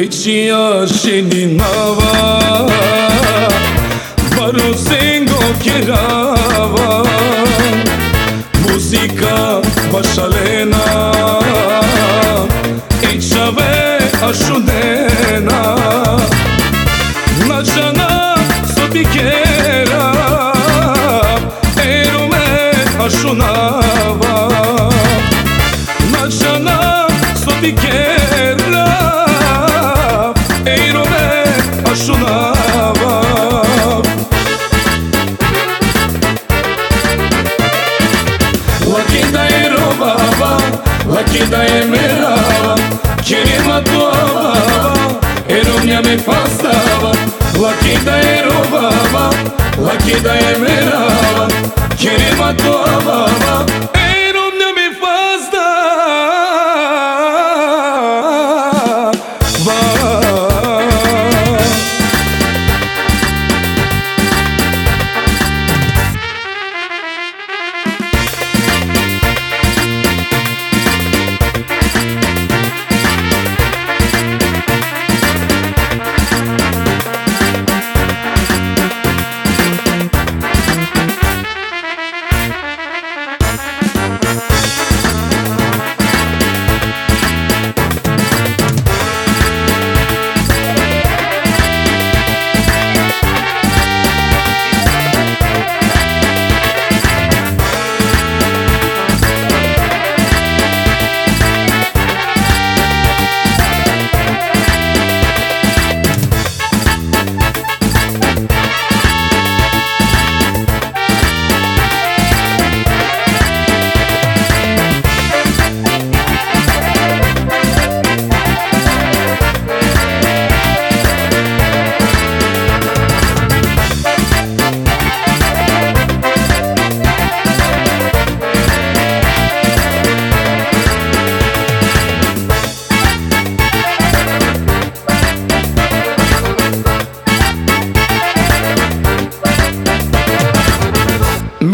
Mecía Sheninava Barozengo Kerava Muzika Başalena. Ejave Ashunena Načana Sobikera Erume Ashunava Načana Sobikera Laki da robava, laki da je merava Kerima tuava, eromnja me fastava Laki da je robava, laki da je merava Kerima tuava,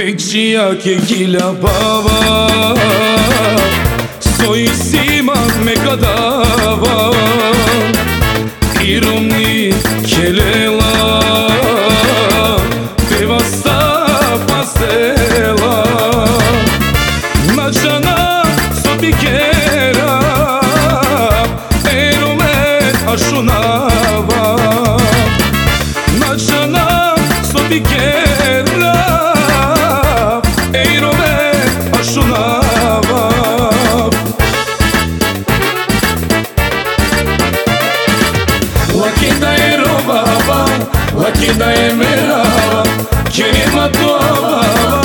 Μπετσία και γύλια πάβα Στο εισί μας με κατάβα. Ήρωμνη και λέλα Πεβαστά παστέλα Νατζανά στο πικέρα Έρωμε αρσουνάβα Νατζανά στο πικέρα Lakini da je merava Čirima tobava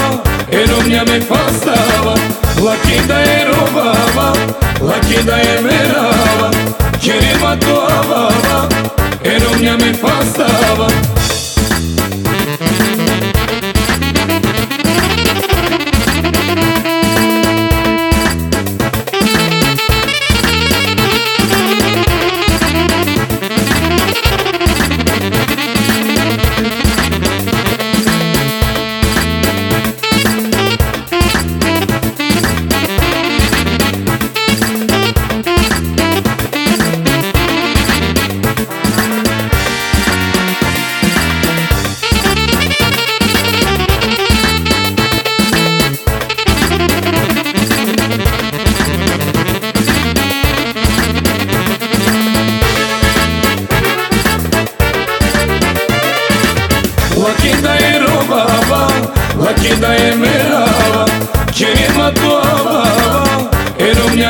Eromnja me pastava Lakini da je robava Lakini da je merava Čirima tobava Eromnja me fastava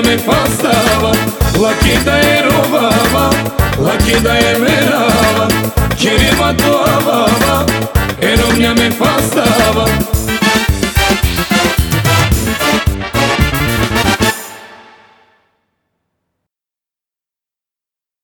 Me pastava, La da je robava, La da je verava, kjer je mato avava, erom nja me pastava,